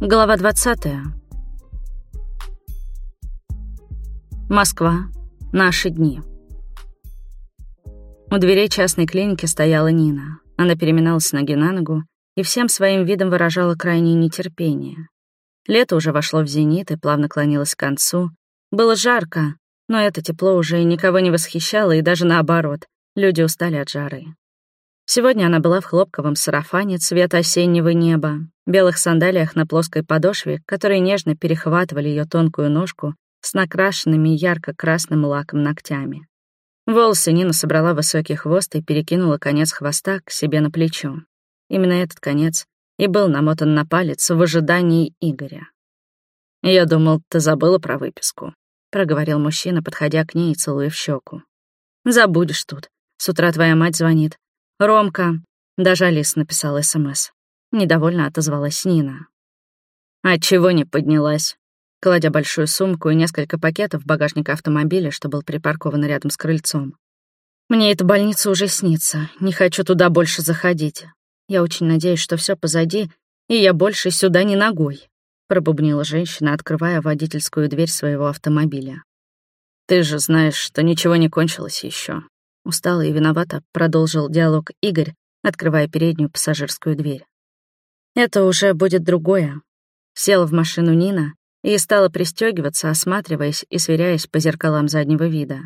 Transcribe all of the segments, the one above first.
Глава 20. Москва. Наши дни. У дверей частной клиники стояла Нина. Она переминалась ноги на ногу и всем своим видом выражала крайнее нетерпение. Лето уже вошло в зенит и плавно клонилось к концу. Было жарко, но это тепло уже никого не восхищало, и даже наоборот, люди устали от жары. Сегодня она была в хлопковом сарафане цвета осеннего неба, белых сандалиях на плоской подошве, которые нежно перехватывали ее тонкую ножку с накрашенными ярко-красным лаком ногтями. Волосы Нина собрала высокий хвост и перекинула конец хвоста к себе на плечо. Именно этот конец и был намотан на палец в ожидании Игоря. «Я думал, ты забыла про выписку», — проговорил мужчина, подходя к ней и целуя в щеку. «Забудешь тут. С утра твоя мать звонит. Ромка...» Даже Алис написала СМС. Недовольно отозвалась Нина. «А чего не поднялась?» Кладя большую сумку и несколько пакетов в багажник автомобиля, что был припаркован рядом с крыльцом. «Мне эта больница уже снится. Не хочу туда больше заходить. Я очень надеюсь, что все позади, и я больше сюда не ногой», — пробубнила женщина, открывая водительскую дверь своего автомобиля. «Ты же знаешь, что ничего не кончилось еще. Устало и виновато продолжил диалог Игорь, открывая переднюю пассажирскую дверь. Это уже будет другое. Села в машину Нина и стала пристегиваться, осматриваясь и сверяясь по зеркалам заднего вида.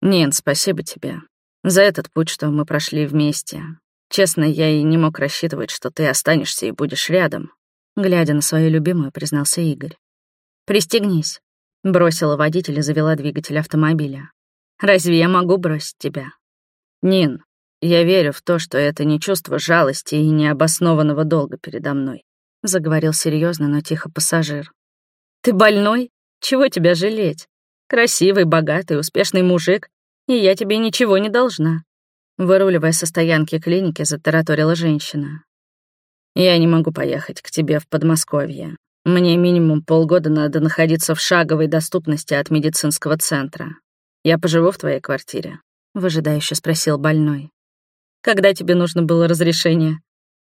«Нин, спасибо тебе. За этот путь, что мы прошли вместе. Честно, я и не мог рассчитывать, что ты останешься и будешь рядом», глядя на свою любимую, признался Игорь. «Пристегнись», — бросила водитель и завела двигатель автомобиля. Разве я могу бросить тебя? Нин, я верю в то, что это не чувство жалости и необоснованного долга передо мной, заговорил серьезно, но тихо пассажир. Ты больной? Чего тебя жалеть? Красивый, богатый, успешный мужик, и я тебе ничего не должна. Выруливая со стоянки клиники, затараторила женщина. Я не могу поехать к тебе в Подмосковье. Мне минимум полгода надо находиться в шаговой доступности от медицинского центра. «Я поживу в твоей квартире?» — выжидающе спросил больной. «Когда тебе нужно было разрешение?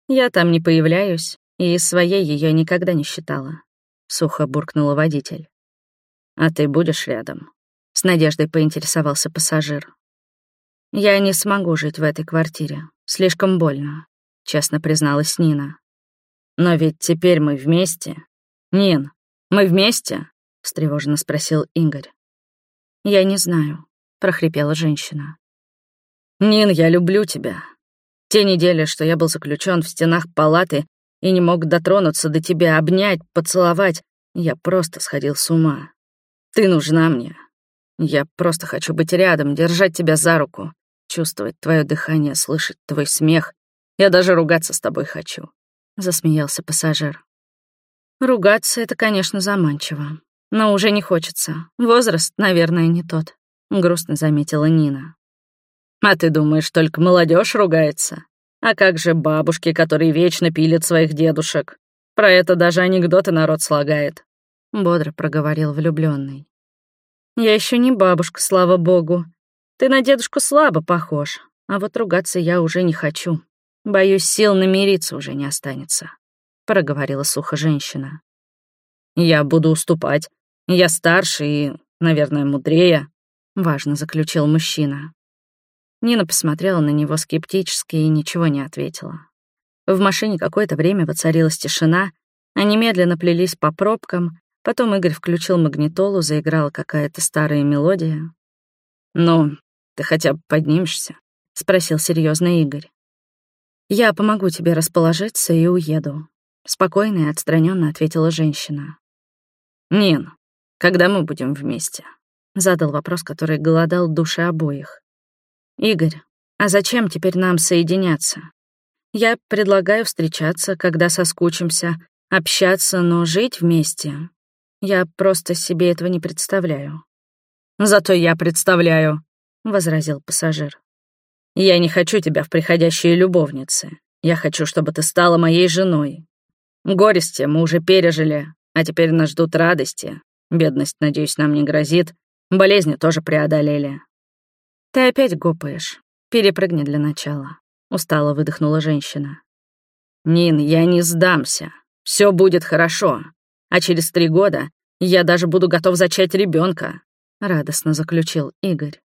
Я там не появляюсь, и своей ее никогда не считала», — сухо буркнула водитель. «А ты будешь рядом?» — с надеждой поинтересовался пассажир. «Я не смогу жить в этой квартире. Слишком больно», — честно призналась Нина. «Но ведь теперь мы вместе». «Нин, мы вместе?» — встревоженно спросил Игорь. «Я не знаю», — прохрипела женщина. «Нин, я люблю тебя. Те недели, что я был заключен в стенах палаты и не мог дотронуться до тебя, обнять, поцеловать, я просто сходил с ума. Ты нужна мне. Я просто хочу быть рядом, держать тебя за руку, чувствовать твое дыхание, слышать твой смех. Я даже ругаться с тобой хочу», — засмеялся пассажир. «Ругаться — это, конечно, заманчиво. Но уже не хочется. Возраст, наверное, не тот», — грустно заметила Нина. «А ты думаешь, только молодежь ругается? А как же бабушки, которые вечно пилят своих дедушек? Про это даже анекдоты народ слагает», — бодро проговорил влюбленный. «Я еще не бабушка, слава богу. Ты на дедушку слабо похож, а вот ругаться я уже не хочу. Боюсь, сил намириться уже не останется», — проговорила сухо женщина. «Я буду уступать, я старше и, наверное, мудрее», — важно заключил мужчина. Нина посмотрела на него скептически и ничего не ответила. В машине какое-то время воцарилась тишина, они медленно плелись по пробкам, потом Игорь включил магнитолу, заиграла какая-то старая мелодия. «Ну, ты хотя бы поднимешься?» — спросил серьезно Игорь. «Я помогу тебе расположиться и уеду», — спокойно и отстраненно ответила женщина. «Нин, когда мы будем вместе?» Задал вопрос, который голодал души обоих. «Игорь, а зачем теперь нам соединяться? Я предлагаю встречаться, когда соскучимся, общаться, но жить вместе. Я просто себе этого не представляю». «Зато я представляю», — возразил пассажир. «Я не хочу тебя в приходящие любовницы. Я хочу, чтобы ты стала моей женой. Горести мы уже пережили, а теперь нас ждут радости. Бедность, надеюсь, нам не грозит. Болезни тоже преодолели. Ты опять гопаешь. Перепрыгни для начала. Устало выдохнула женщина. Нин, я не сдамся. Все будет хорошо. А через три года я даже буду готов зачать ребенка, радостно заключил Игорь.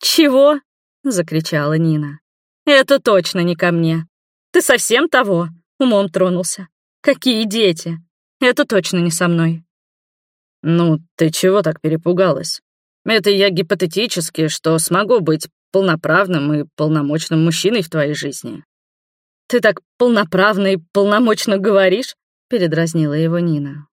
Чего? закричала Нина. Это точно не ко мне. Ты совсем того? Умом тронулся. Какие дети? Это точно не со мной. Ну, ты чего так перепугалась? Это я гипотетически, что смогу быть полноправным и полномочным мужчиной в твоей жизни. Ты так полноправно и полномочно говоришь, передразнила его Нина.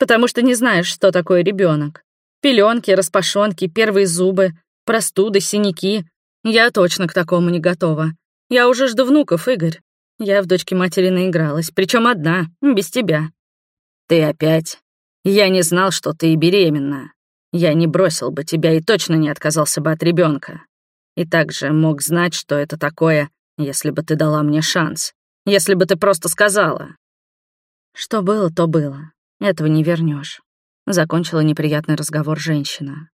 Потому что не знаешь, что такое ребенок. Пеленки, распашонки, первые зубы, простуды, синяки. Я точно к такому не готова. Я уже жду внуков, Игорь. Я в дочке матери наигралась, причем одна, без тебя. Ты опять? Я не знал, что ты беременна. Я не бросил бы тебя и точно не отказался бы от ребенка. И также мог знать, что это такое, если бы ты дала мне шанс. Если бы ты просто сказала. Что было, то было. Этого не вернешь. Закончила неприятный разговор женщина.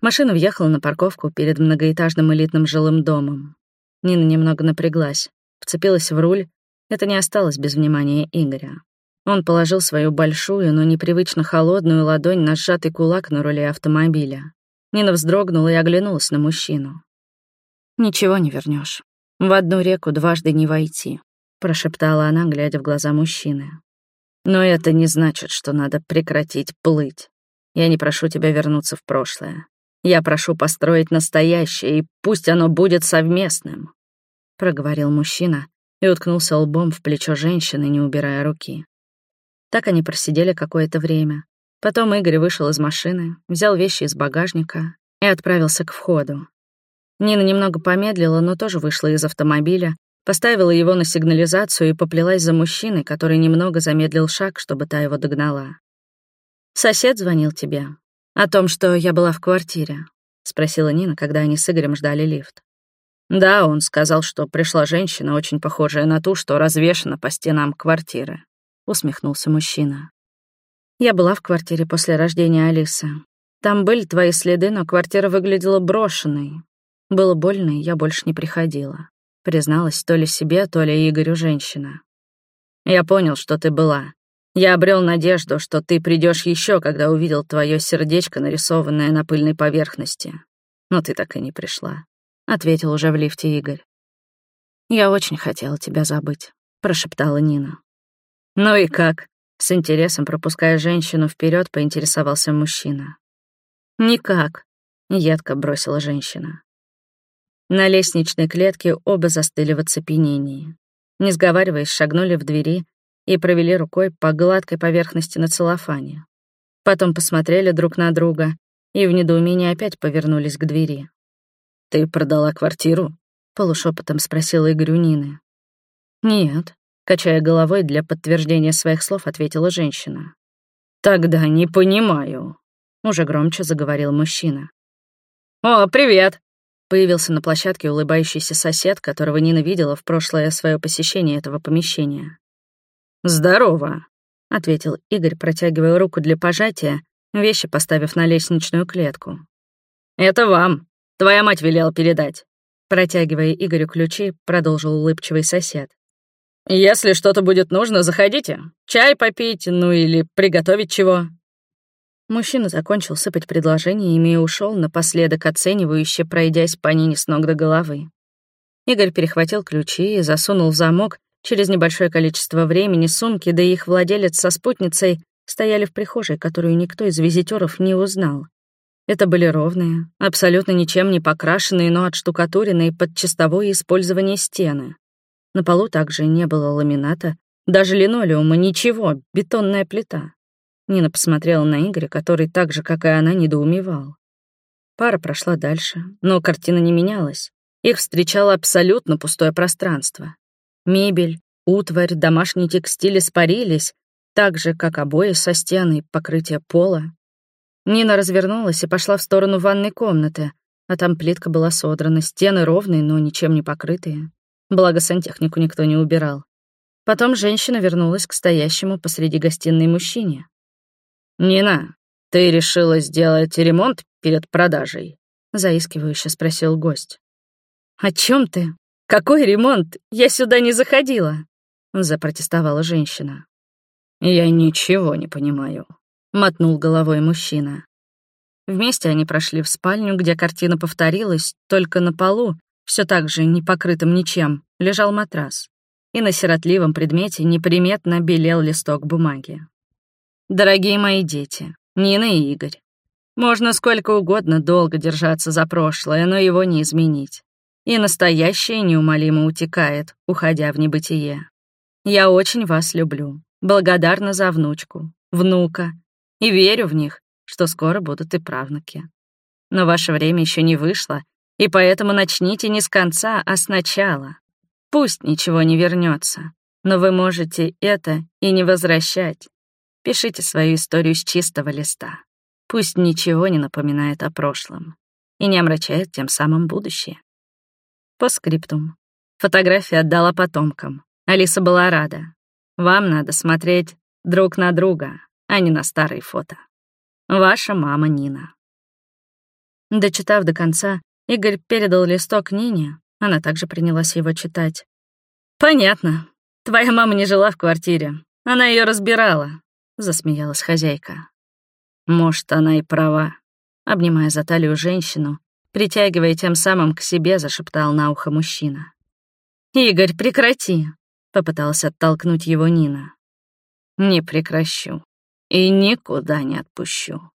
Машина въехала на парковку перед многоэтажным элитным жилым домом. Нина немного напряглась вцепилась в руль. Это не осталось без внимания Игоря. Он положил свою большую, но непривычно холодную ладонь на сжатый кулак на руле автомобиля. Нина вздрогнула и оглянулась на мужчину. «Ничего не вернешь. В одну реку дважды не войти», — прошептала она, глядя в глаза мужчины. «Но это не значит, что надо прекратить плыть. Я не прошу тебя вернуться в прошлое. Я прошу построить настоящее, и пусть оно будет совместным проговорил мужчина и уткнулся лбом в плечо женщины, не убирая руки. Так они просидели какое-то время. Потом Игорь вышел из машины, взял вещи из багажника и отправился к входу. Нина немного помедлила, но тоже вышла из автомобиля, поставила его на сигнализацию и поплелась за мужчиной, который немного замедлил шаг, чтобы та его догнала. «Сосед звонил тебе. О том, что я была в квартире», — спросила Нина, когда они с Игорем ждали лифт. Да, он сказал, что пришла женщина, очень похожая на ту, что развешена по стенам квартиры. Усмехнулся мужчина. Я была в квартире после рождения Алисы. Там были твои следы, но квартира выглядела брошенной. Было больно, и я больше не приходила. Призналась то ли себе, то ли Игорю женщина. Я понял, что ты была. Я обрел надежду, что ты придешь еще, когда увидел твое сердечко, нарисованное на пыльной поверхности. Но ты так и не пришла ответил уже в лифте Игорь. «Я очень хотела тебя забыть», — прошептала Нина. «Ну и как?» — с интересом пропуская женщину вперед, поинтересовался мужчина. «Никак», — едко бросила женщина. На лестничной клетке оба застыли в оцепенении. Не сговариваясь, шагнули в двери и провели рукой по гладкой поверхности на целлофане. Потом посмотрели друг на друга и в недоумении опять повернулись к двери. «Ты продала квартиру?» — полушепотом спросила Игорь у Нины. «Нет», — качая головой для подтверждения своих слов, ответила женщина. «Тогда не понимаю», — уже громче заговорил мужчина. «О, привет!» — появился на площадке улыбающийся сосед, которого Нина видела в прошлое свое посещение этого помещения. «Здорово», — ответил Игорь, протягивая руку для пожатия, вещи поставив на лестничную клетку. «Это вам», Твоя мать велела передать». Протягивая Игорю ключи, продолжил улыбчивый сосед. «Если что-то будет нужно, заходите. Чай попить, ну или приготовить чего». Мужчина закончил сыпать предложениями и ушел напоследок оценивающе, пройдясь по Нине с ног до головы. Игорь перехватил ключи и засунул в замок. Через небольшое количество времени сумки, да и их владелец со спутницей стояли в прихожей, которую никто из визитеров не узнал. Это были ровные, абсолютно ничем не покрашенные, но отштукатуренные под чистовое использование стены. На полу также не было ламината, даже линолеума, ничего, бетонная плита. Нина посмотрела на Игоря, который так же, как и она, недоумевал. Пара прошла дальше, но картина не менялась. Их встречало абсолютно пустое пространство. Мебель, утварь, домашний текстиль испарились, так же, как обои со стены, покрытие пола. Нина развернулась и пошла в сторону ванной комнаты, а там плитка была содрана, стены ровные, но ничем не покрытые. Благо сантехнику никто не убирал. Потом женщина вернулась к стоящему посреди гостиной мужчине. «Нина, ты решила сделать ремонт перед продажей?» — заискивающе спросил гость. «О чем ты? Какой ремонт? Я сюда не заходила!» — запротестовала женщина. «Я ничего не понимаю», — мотнул головой мужчина. Вместе они прошли в спальню, где картина повторилась, только на полу, все так же не покрытым ничем, лежал матрас. И на сиротливом предмете неприметно белел листок бумаги. «Дорогие мои дети, Нина и Игорь, можно сколько угодно долго держаться за прошлое, но его не изменить. И настоящее неумолимо утекает, уходя в небытие. Я очень вас люблю, благодарна за внучку, внука, и верю в них, что скоро будут и правнуки. Но ваше время еще не вышло, и поэтому начните не с конца, а сначала. Пусть ничего не вернется, но вы можете это и не возвращать. Пишите свою историю с чистого листа. Пусть ничего не напоминает о прошлом и не омрачает тем самым будущее. По скриптум. Фотография отдала потомкам. Алиса была рада. Вам надо смотреть друг на друга, а не на старые фото. Ваша мама Нина. Дочитав до конца, Игорь передал листок Нине, она также принялась его читать. «Понятно. Твоя мама не жила в квартире. Она ее разбирала», — засмеялась хозяйка. Может, она и права. Обнимая за талию женщину, притягивая тем самым к себе, зашептал на ухо мужчина. «Игорь, прекрати!» — попыталась оттолкнуть его Нина. «Не прекращу и никуда не отпущу».